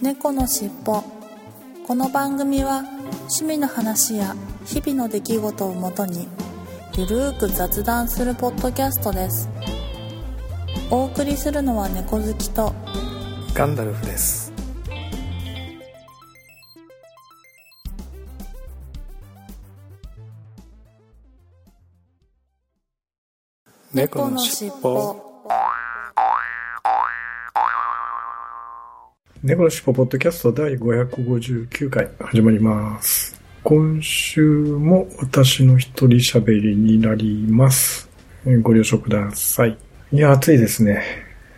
猫のしっぽこの番組は趣味の話や日々の出来事をもとにゆるーく雑談するポッドキャストですお送りするのは猫好きとガンダルフです。猫のしっぽ。猫のしっぽポッドキャスト第559回始まります。今週も私の一人喋りになります。ご了承ください。いや、暑いですね。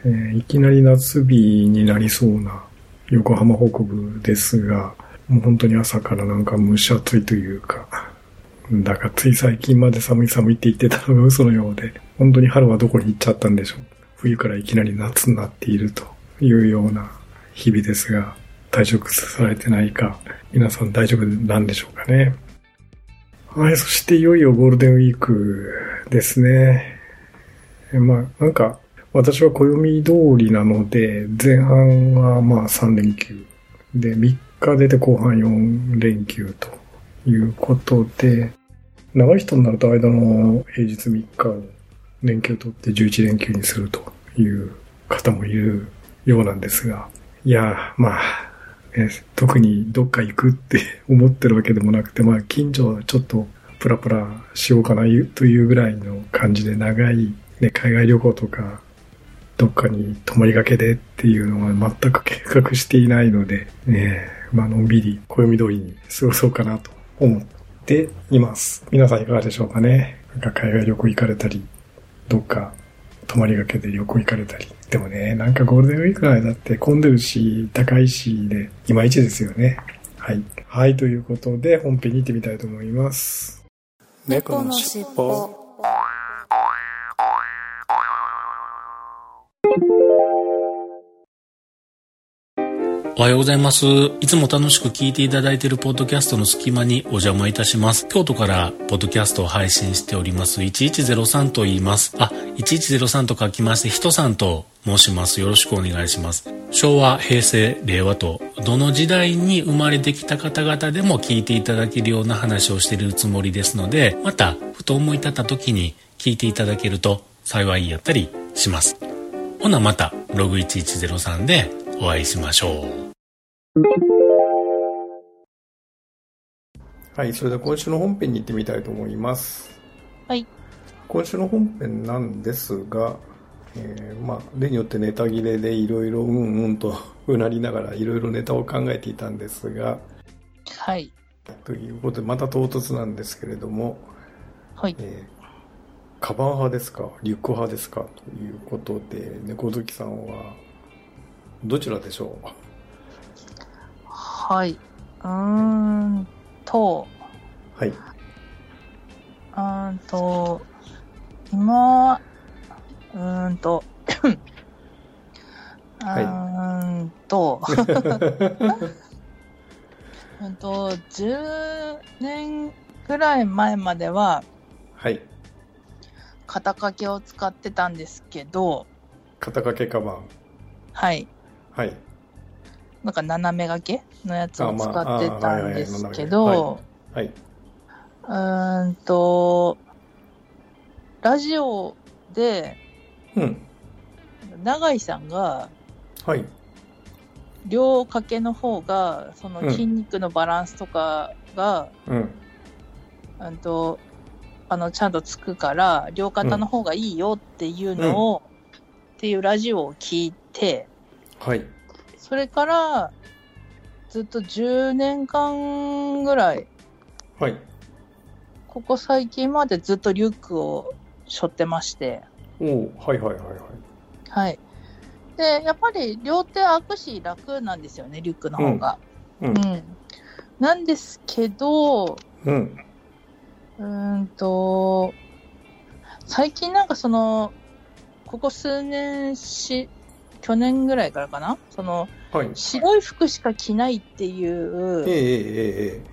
えーいきなり夏日になりそうな横浜北部ですが、もう本当に朝からなんか蒸し暑いというか、だからつい最近まで寒い寒いって言ってたのが嘘のようで、本当に春はどこに行っちゃったんでしょう。冬からいきなり夏になっているというような日々ですが、体調崩されてないか、皆さん大丈夫なんでしょうかね。はい、そしていよいよゴールデンウィークですね。えまあ、なんか、私は暦通りなので、前半はまあ3連休。で、3日出て後半4連休ということで、長い人になると間の平日3日を連休取って11連休にするという方もいるようなんですが、いや、まあ、え特にどっか行くって思ってるわけでもなくて、まあ近所ちょっとプラプラしようかなというぐらいの感じで長い、ね、海外旅行とかどっかに泊まりがけでっていうのは全く計画していないので、ね、まあのんびり暦通りに過ごそうかなと思っています。皆さんいかがでしょうかねなんか海外旅行行かれたり、どっか泊まりがけで旅行行かれたり。でもね、なんかゴールデンウィークの間って混んでるし、高いしで、いまいちですよね。はい。はい、ということで本編に行ってみたいと思います。猫のしっぽおはようございます。いつも楽しく聞いていただいているポッドキャストの隙間にお邪魔いたします。京都からポッドキャストを配信しております1103と言います。あ、1103と書きまして、人さんと申します。よろしくお願いします。昭和、平成、令和と、どの時代に生まれてきた方々でも聞いていただけるような話をしているつもりですので、また、ふと思い立った時に聞いていただけると幸いやったりします。ほなまた、ログ1103でお会いしましょう。はい、それでは今週の本編に行ってみたいと思います。はい。今週の本編なんですが、えーまあ、例によってネタ切れでいろいろうんうんとうなりながらいろいろネタを考えていたんですが、はい。ということでまた唐突なんですけれども、はい。えーカバン派ですかリュック派ですかということで、猫好きさんはどちらでしょう？はい。うーんと、はい。うーんと、今、うーんと、う はいーんと、うんと、10年ぐらい前までははい。肩掛けを使ってたんですけど、肩掛けカバン。はい。はい。なんか斜め掛けのやつを使ってたんですけど、はい。うーんと、ラジオで、うん。永井さんが、はい。両掛けの方が、そのうん筋肉のバランスとかが、うん。うんと、あの、ちゃんとつくから、両肩の方がいいよっていうのを、っていうラジオを聞いて、はい。それから、ずっと10年間ぐらい、はい。ここ最近までずっとリュックを背負ってまして、おおはいはいはいはい。はい。で、やっぱり両手開くし楽なんですよね、リュックの方が。うんうんなんですけど、うん。うーんと、最近なんかその、ここ数年し、去年ぐらいからかな？その、はい。白い服しか着ないっていええうええええ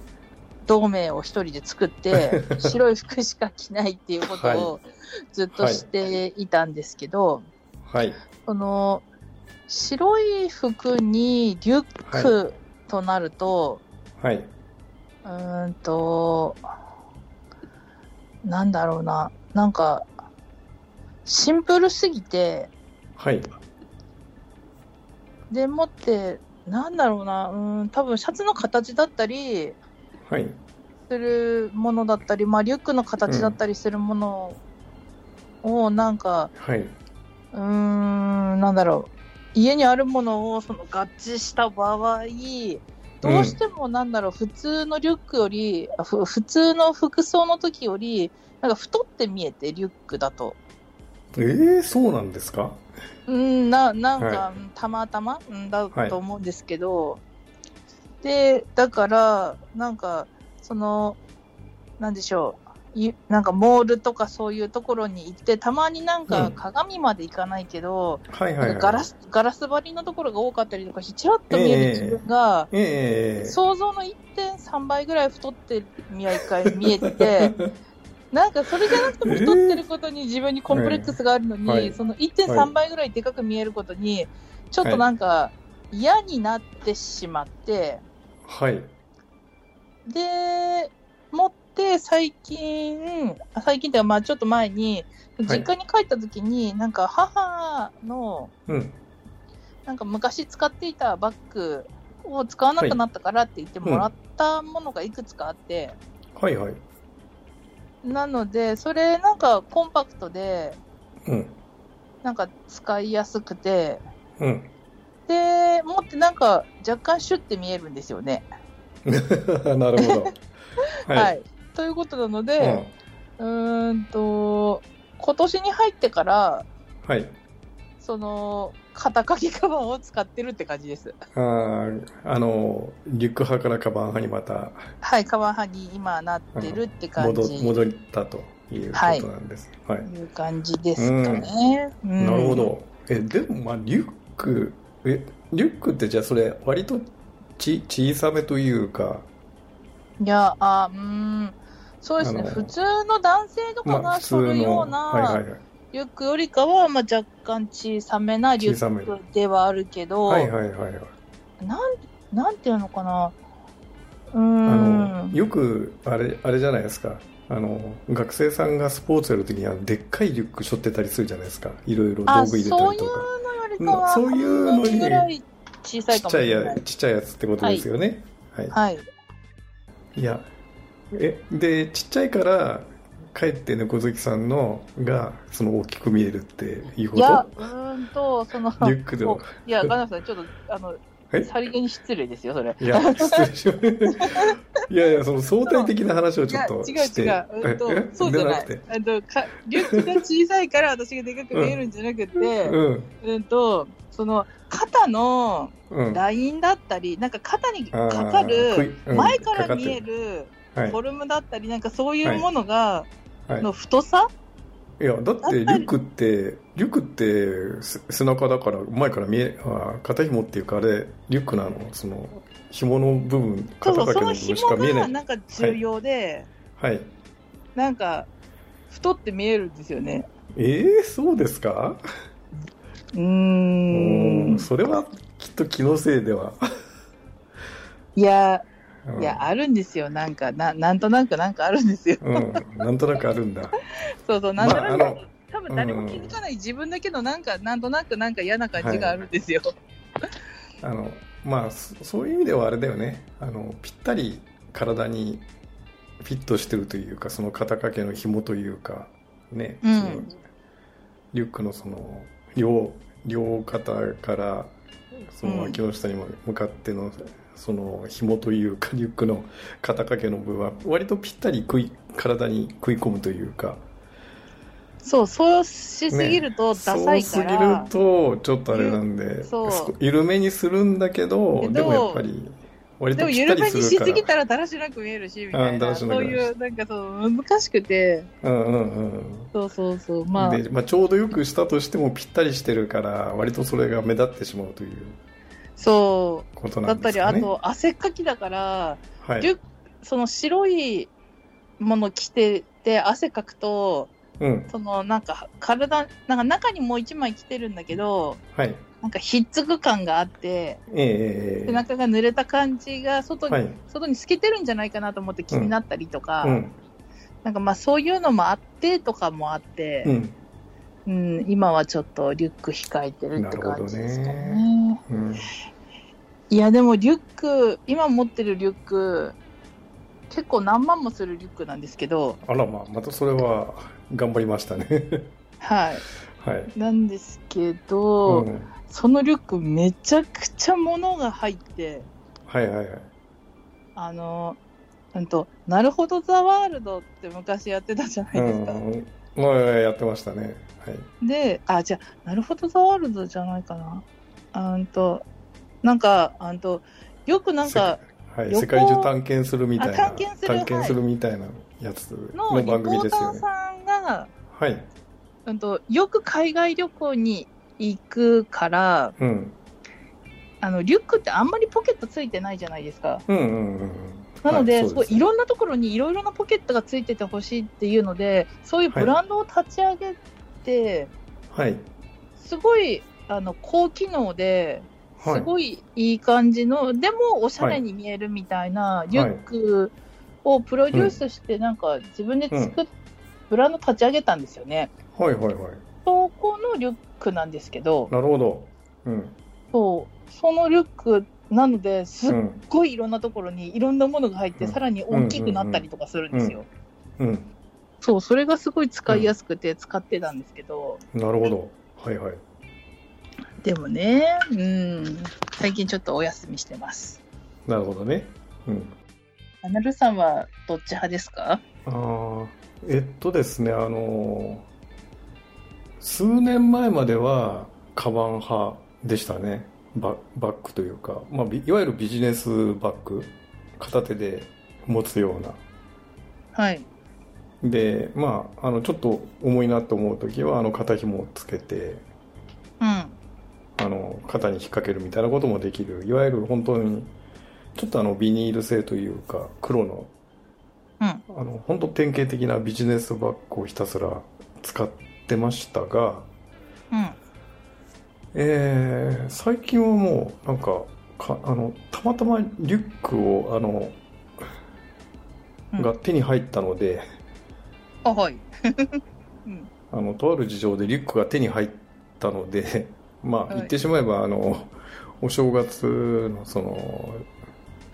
同盟を一人で作って、白い服しか着ないっていうことをずっとしていたんですけど、はい。その、白い服にリュックとなると、はい。うーんと、なんだろうな。なんか、シンプルすぎて、はい。でもって、なんだろうな。うーん、多分シャツの形だったり、はい。するものだったり、まあ、リュックの形だったりするものを、なんか、はい。うーん、なんだろう。家にあるものをその合致した場合、どうしてもなんだろう、普通のリュックより、普通の服装の時より、なんか太って見えて、リュックだと。えー、そうなんですか？うん、な、なんか、はたまたま？うんだと思うんですけど、で、だから、なんか、その、なんでしょう、いなんかモールとかそういうところに行って、たまになんかうん。鏡まで行かないけど、はいはい、ガラス、ガラス張りのところが多かったりとかして、ちらっと見える自分が、ええ想像の1.3倍ぐらい太って見えて、なんかそれじゃなくても太ってることに自分にコンプレックスがあるのに、はいその1.3倍ぐらいでかく見えることに、ちょっとなんか嫌になってしまって、はい。で、持って最近、あ最近ってまあちょっと前に、実家に帰った時に、なんか母の、うん。なんか昔使っていたバッグを使わなくなったからって言ってもらったものがいくつかあって、はいはい。なので、それなんかコンパクトで、うん。なんか使いやすくて、うん。で、持ってなんか若干シュッて見えるんですよね。なるほど。はい。はい。ということなのうんで、うーんと、今年に入ってから、はい。その、肩掛けカバンを使ってるって感じです。あーあの、リュック派からカバン派にまたはい、カバン派に今なってるって感戻じ。戻ったということなんです。はい。いう感じですかね。うんなるほ。ど。え、でも、まあ、リュック、え、リュックってじゃあそれ、割とち小さめというか、いや、あ、うん。そうですね。普通の男性とかまあ、が普通の、背負るようはいはいなはい。リュックよりかは、まあ、若干小さめなリュックではあるけど、はいはいはいはい。なん、なんていうのかな。うーあんの。よくあれあれじゃないですかあの学生さんがスポーツやるときにはでっかいリュック背負ってたりするじゃないですかいろいろあ、道具入れたそういうりとかのよりかは、そういうのに半分ぐらい小さいちっちゃいかもしれない。やちっちゃいやつってことですよねはい、はい。い、やえでちっちゃいからかえって猫好きさんのがその大きく見えるっていうこと？いや、うーんと、その、リュックでもいや、ガナさん、ちょっと、あの、はいさりげに失礼ですよ、それ。いや失礼しいやいやその相対的な話をちょっとして違う違う。うんとえ？そうじゃない。くて。えっとかリュックが小さいから私がでかく見えるんじゃなくて、うん。うんと、その肩のうん。ラインだったり、なんか肩にかかる、うん前から見えるはい。フォルムだったり、なんかそういうものが、はいの太さ？いや、だって、リュックって、リュックってす背中だから、前から見え、あ肩紐っていうか、あれ、リュックなの、その、紐の部分、肩掛けの部分しか見えない。がなんか重要で、はい。なんか太って見えるんですよね。ええそうですか？うーうんん。それは、きっと気のせいでは。いや、うんいや、あるんですよ。なんか、ななんとなくなんかあるんですよ。うん、なんとなくあるんだ。そうそう、なんとなく、まあ多分誰も気づかない自分だけのなんか、なんとなくなんか嫌な感じがあるんですよ。あの、まあ、そそういう意味ではあれだよね。あの、ぴったり体にフィットしてるというか、その肩掛けの紐というか、ね、うんそのリュックのその、両、両肩から、その脇の下に向かっての、その紐というか、リュックの肩掛けの部分は、割とぴったり食い、体に食い込むというか、そう、そうしすぎるとダサいそうすぎるから、と、ちょっとあれなんで、そう。そ緩めにするんだけど、でもやっぱり、割でもとぴった緩めにりするから。しすぎたらだらしなく見えるし、みたいな、そういう、なんかそう、難しくて、うんうんうん。そうそうそう、まあ、で、まあ、ちょうどよくしたとしてもぴったりしてるから、割とそれが目立ってしまうというそう、ことなだったり、んですかね。あと、汗っかきだから、はい、その白いもの着てて、汗かくと、うん。そのなんか体、なんか中にもう一枚着てるんだけど、はい。なんかひっつく感があって、ええ背中が濡れた感じが外に、はい。外に透けてるんじゃないかなと思って気になったりとか、うん。なんかまあそういうのもあってとかもあって、うん。うん、今はちょっとリュック控えてるって感じですかなるね。うん。いやでもリュック、今持ってるリュック、結構何万もするリュックなんですけど、あらまあ、またそれは頑張りましたね。はい。はい。なんですけど、うん。そのリュックめちゃくちゃ物が入って、はいはいはい。あの、うんと、なるほどザワールドって昔やってたじゃないですか。うん。まあ、やってましたね。はい。で、あ、じゃあ、なるほどザワールドじゃないかな。あんと、なんか、あんと、よくなんか、はい、世界中探検するみたいなあ探検する探検するみたいなやつの番組ですよね。さんが、はい。うんと、よく海外旅行に行くから、うん。あの、リュックってあんまりポケットついてないじゃないですか。うんうんうんうん。なので、はいすごいいろんなところにいろいろなポケットがついててほしいっていうので、そういうブランドを立ち上げて、はい。すごい、あの、高機能で、はい。すごいいい感じの、でもおしゃれに見えるみたいなリュックをプロデュースして、なんか自分で作っ、ブランド立ち上げたんですよね。はいはいはい。そこのリュックなんですけど、なるほど。うん。そう、そのリュックなので、すっうん。ごいいろんなところにいろんなものが入って、うんさらに大きくなったりとかするんですよ。うん。そう、それがすごい使いやすくて使ってたんですけど、なるほど。はいはい。でもね、うん、最近ちょっとお休みしてます。なるほどね。うん。アナルさんはどっち派ですか？ああ、えっとですね、あのー数年前までは、カバン派でしたね。ババッグというか、まあ、びいわゆるビジネスバッグ。片手で持つような。はい。で、まあ、あの、ちょっと重いなと思うときは、あの、肩紐をつけて、うん。あの、肩に引っ掛けるみたいなこともできる。いわゆる本当に、ちょっとあの、ビニール製というか、黒の、うん。あの、本当典型的なビジネスバッグをひたすら使ってましたが、うん。えー、最近はもう、なんか、かあの、たまたまリュックを、あの、うんが手に入ったので、あ、はい。うん。あの、とある事情でリュックが手に入ったので、まあ、はい言ってしまえば、あの、お正月の、その、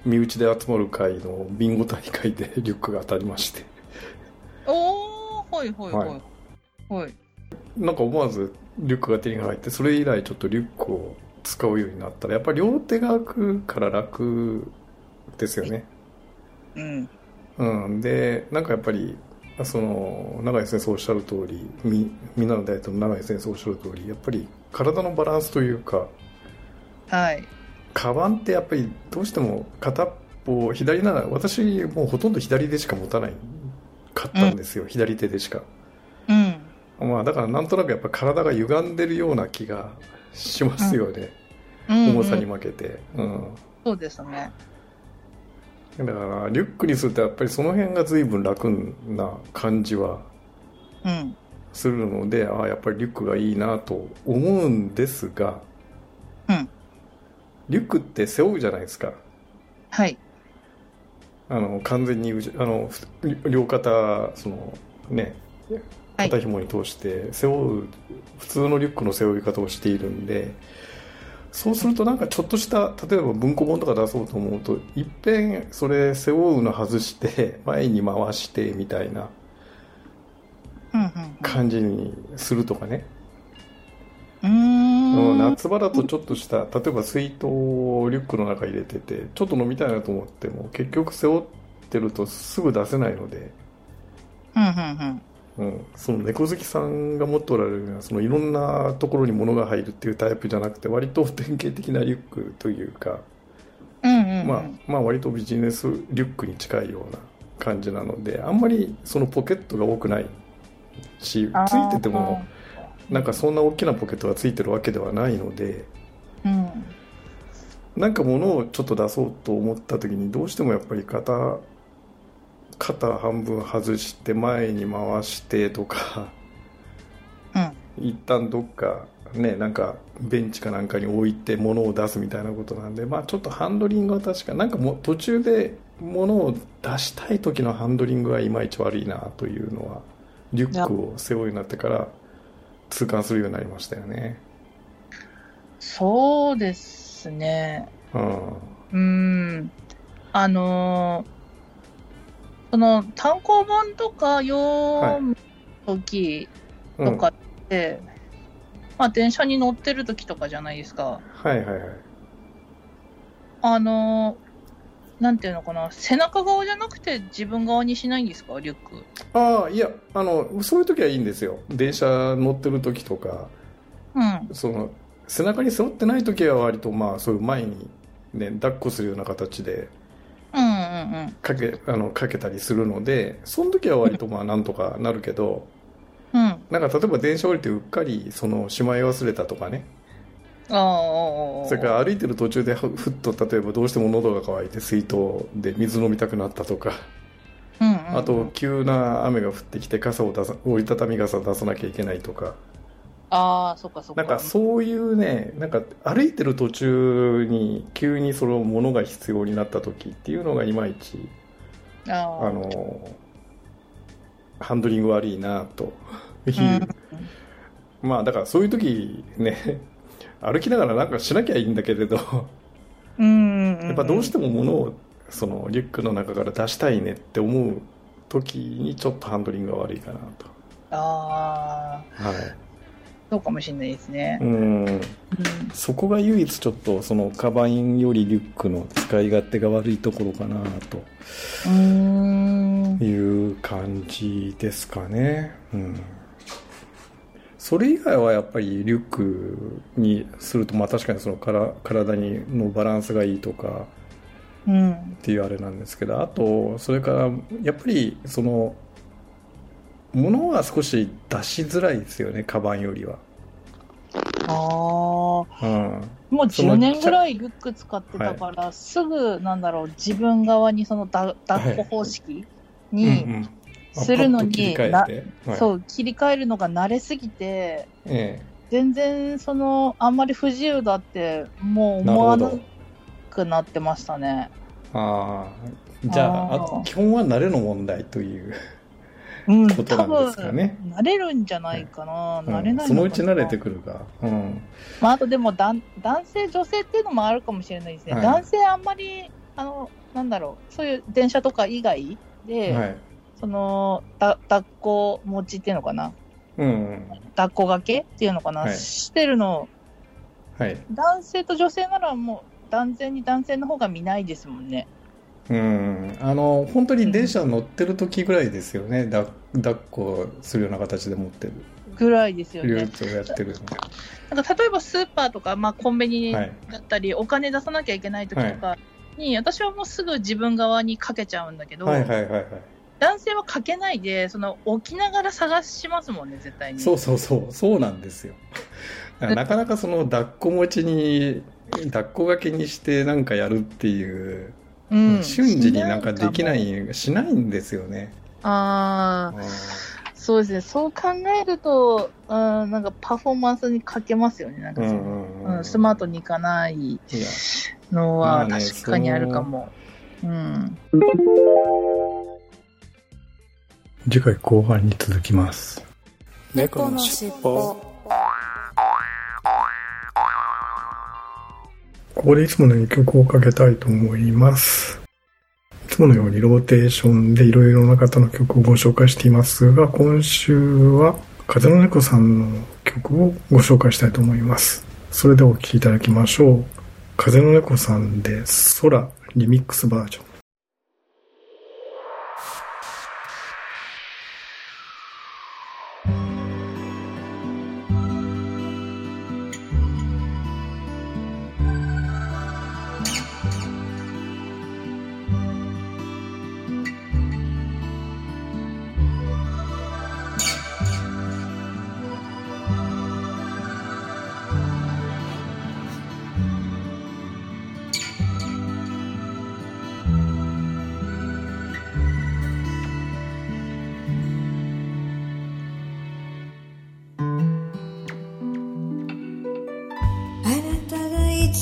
身内で集まる会のビンゴ大会で リュックが当たりまして、おー、はいはいはい。はい。なんか思わずリュックが手に入って、それ以来ちょっとリュックを使うようになったら、やっぱり両手が空くから楽ですよね。うん。うん。で、なんかやっぱり、その、長井先生おっしゃる通り、み、みんなの大統領の長井先生おっしゃる通り、やっぱり体のバランスというか、はい。カバンってやっぱりどうしても片っぽ、左なら、私もうほとんど左でしか持たないかったんですよ。左手でしか。うん。まあだからなんとなくやっぱ体が歪んでるような気がしますよね。うん重さに負けて。うん。そうですね。だからリュックにするとやっぱりその辺が随分楽な感じはうん。するので、ああ、やっぱりリュックがいいなと思うんですが、うん。リュックって背負うじゃないですか。はい。あの、完全にあの、ふ両肩、その、ね、はい肩紐に通して背負う、普通のリュックの背負い方をしているんで、そうするとなんかちょっとした、例えば文庫本とか出そうと思うと、いっぺんそれ背負うの外して、前に回してみたいな感じにするとかね。うん。夏場だとちょっとした、例えば水筒をリュックの中入れてて、ちょっと飲みたいなと思っても、結局背負ってるとすぐ出せないので、うんうんうん、その猫好きさんが持っておられるようなそのいろんなところに物が入るっていうタイプじゃなくて割と典型的なリュックというか、うん。うんうんうん。まあ、まあ割とビジネスリュックに近いような感じなのであんまりそのポケットが多くないしついててもなんかそんな大きなポケットがついてるわけではないのでうん。なんか物をちょっと出そうと思った時にどうしてもやっぱり肩肩半分外して前に回してとかうん。一旦どっかねなんかベンチかなんかに置いて物を出すみたいなことなんでまあちょっとハンドリングは確かなんかもう途中で物を出したい時のハンドリングはいまいち悪いなというのはリュックを背負うようになってから痛感するようになりましたよねそうですね。うんうん。あのーその単行本とか読む時うんとかって、まあ電車に乗ってる時とかじゃないですか。はいはいはいあのーなんていうのかな、背中側じゃなくて自分側にしないんですか、リュック。ああいやあのそういう時はいいんですよ電車乗ってる時とかうん。その背中に背負ってない時は割とまあそういう前にね抱っこするような形でうんうんうん。かけあのかけたりするのでその時は割とまあなんとかなるけどうん。なんか例えば電車降りてうっかりそのしまい忘れたとかね。ああ。それから歩いてる途中でふふっと例えばどうしても喉が渇いて水筒で水飲みたくなったとか。うんうんうん。あと急な雨が降ってきて傘を出さ折りたたみ傘出さなきゃいけないとかああ、そっかそっか。なんかそういうねなんか歩いてる途中に急にそのものが必要になった時っていうのがいまいちあー。あのハンドリング悪いなと。いう、まあだからそういう時ね歩きながらなんかしなきゃいいんだけれど。うんうんうん。やっぱどうしても物をそのリュックの中から出したいねって思う時にちょっとハンドリングが悪いかなと。ああ、はいそうかもしれないですねう。んうんそこが唯一ちょっとそのカバンよりリュックの使い勝手が悪いところかなと。いう感じですかね。うん。それ以外はやっぱりリュックにすると、まあ確かにそのから体にのバランスがいいとかうん。っていうあれなんですけど、あと、それからやっぱりその、物が少し出しづらいですよね、カバンよりは。ああ。もうん。うその10年ぐらいリュック使ってたから、すぐ、なんだろう、自分側にそのだ抱っこ方式うんうにんあするのに。はいそう、切り替えるのが慣れすぎて、え全然、その、あんまり不自由だって、もう思わなど。くなってましたね。ああ。じゃあ、基本は慣れの問題という。うん、ことなんですかね多分慣れるんじゃないかな。うん慣れないそのうち慣れてくるか。うん。まあ、あとでも男性、女性っていうのもあるかもしれないですね。はい男性あんまり、あの、なんだろう、そういう電車とか以外で、はい。その、だ抱っこ持ちっていうのかなうんうん。抱っこがけっていうのかな、はいしてるの、はい。男性と女性ならもう、断然に男性の方が見ないですもんね。うん。あの、本当に電車乗ってる時ぐらいですよね。だ抱っこするような形で持ってる。ぐらいですよね。やってるなんか例えばスーパーとか、まあ、コンビニ。だったり、お金出さなきゃいけない時とかに、私はもうすぐ自分側にかけちゃうんだけど、はいはいはいはい。男性はかけないで、その置きながら探しますもんね、絶対に。そうそうそう。そうなんですよ。なかなかその抱っこ持ちに、抱っこがけにしてなんかやるっていう、うん、瞬時になんかできなも。い、しないんですよね。ああ、そうですね。そう考えると、うん、なんかパフォーマンスに欠けますよね。なんかその、うんスマートにいかないのは確かにあるかも。うん。次回後半に続きます。猫のしっぽここでいつものように曲をかけたいと思います。いつものようにローテーションでいろいろな方の曲をご紹介していますが、今週は風の猫さんの曲をご紹介したいと思います。それではお聴きいただきましょう。風の猫さんで空リミックスバージョン。「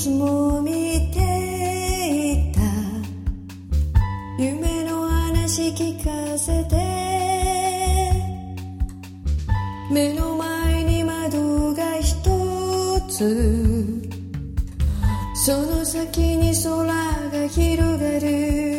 私も見ていた。夢の話聞かせて。目の前に窓が一つ。その先に空が広がる。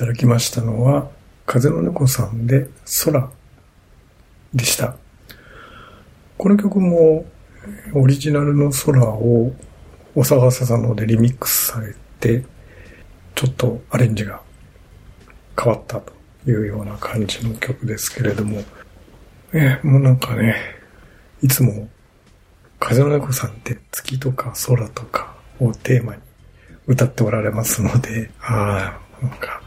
ただきましたのは、風の猫さんで空でした。この曲もオリジナルの空をお探ささんのでリミックスされて、ちょっとアレンジが変わったというような感じの曲ですけれども、えもうなんかね、いつも風の猫さんって月とか空とかをテーマに歌っておられますので、ああ、なんか、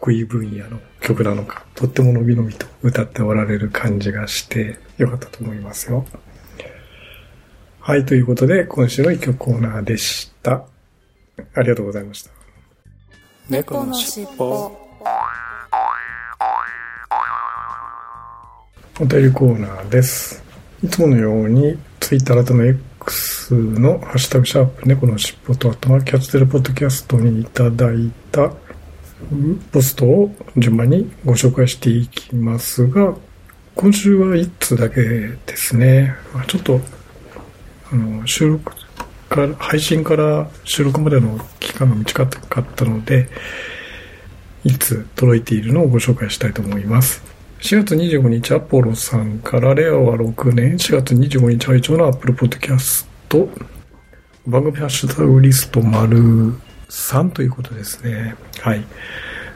得意分野の曲なのか、とっても伸び伸びと歌っておられる感じがして、よかったと思いますよ。はい、ということで、今週の一曲コーナーでした。ありがとうございました。猫のしっぽお便りコーナーです。いつものように、ツイッター改め X のハッシュタグシャープ猫のしっぽと、あとはキャッチテレポッドキャストにいただいたポストを順番にご紹介していきますが、今週は1通だけですね。ちょっと、あの、収録から、配信から収録までの期間が短かったので、いつ届いているのをご紹介したいと思います。4月25日、アポロさんから、令和6年4月25日会長のアップルポッドキャスト、番組ハッシュタグリスト丸3ということですね。はい。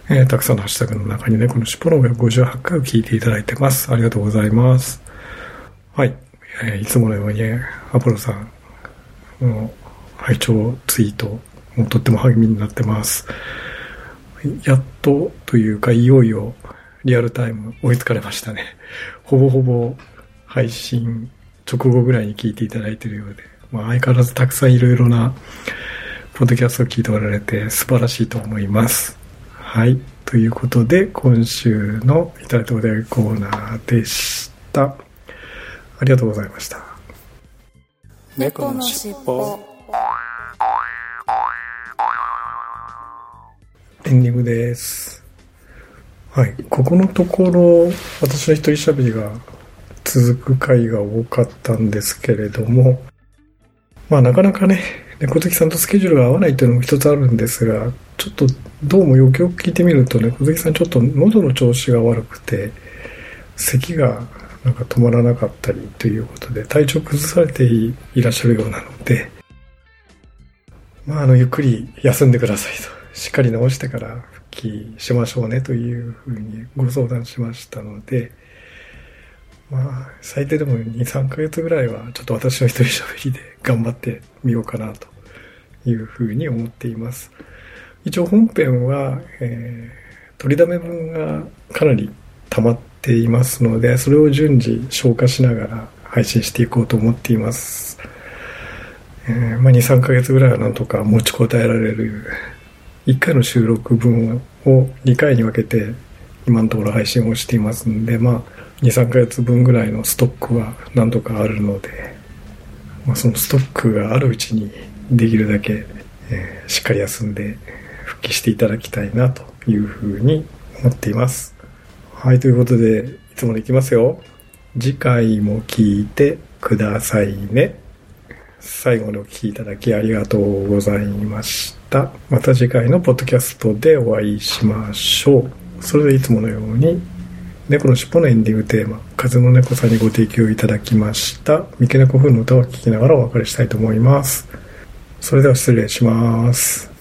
えーたくさんのハッシュタグの中にね、このシポロが58回を聞いていただいてます。ありがとうございます。はい。えーいつものように、ねアポロさんの拝聴ツイート、もうとっても励みになってます。やっとというか、いよいよリアルタイム追いつかれましたね。ほぼほぼ配信直後ぐらいに聞いていただいているようで、まあ、相変わらずたくさんいろいろなポッドキャストを聞いておられて素晴らしいと思います。はい。ということで、今週のいただいたお題コーナーでしした。ありがとうございました。猫のしっぽエンディングです。はい。ここのところ、私の一人喋りが続く回が多かったんですけれども、まあなかなかね、猫好きさんとスケジュールが合わないというのも一つあるんですが、ちょっとどうもよくよく聞いてみると猫好きさんちょっと喉の調子が悪くて、咳がなんか止まらなかったりということで、体調崩されていらっしゃるようなので、まああの、ゆっくり休んでくださいと。しっかり治してから復帰しましょうねというふうにご相談しましたので、まあ、最低でも2、3ヶ月ぐらいはちょっと私の一人喋りで頑張ってみようかなというふうに思っています。一応本編は、えー、取りだめ分がかなり溜まっていますので、それを順次消化しながら配信していこうと思っています。えーまあ、2、3ヶ月ぐらいはなんとか持ちこたえられる1回の収録分を2回に分けて今のところ配信をしていますんで、まあ、2、3ヶ月分ぐらいのストックはなんとかあるので、まあ、そのストックがあるうちにできるだけ、えーしっかり休んで復帰していただきたいなというふうに思っています。はい、ということで、いつものいきますよ。次回も聞いてくださいね。最後にお聞きいただきありがとうございました。また次回のポッドキャストでお会いしましょう。それではいつものように、猫のしっぽのエンディングテーマ、風の猫さんにご提供いただきました、三毛猫風の歌を聴きながらお別れしたいと思います。それでは失礼します。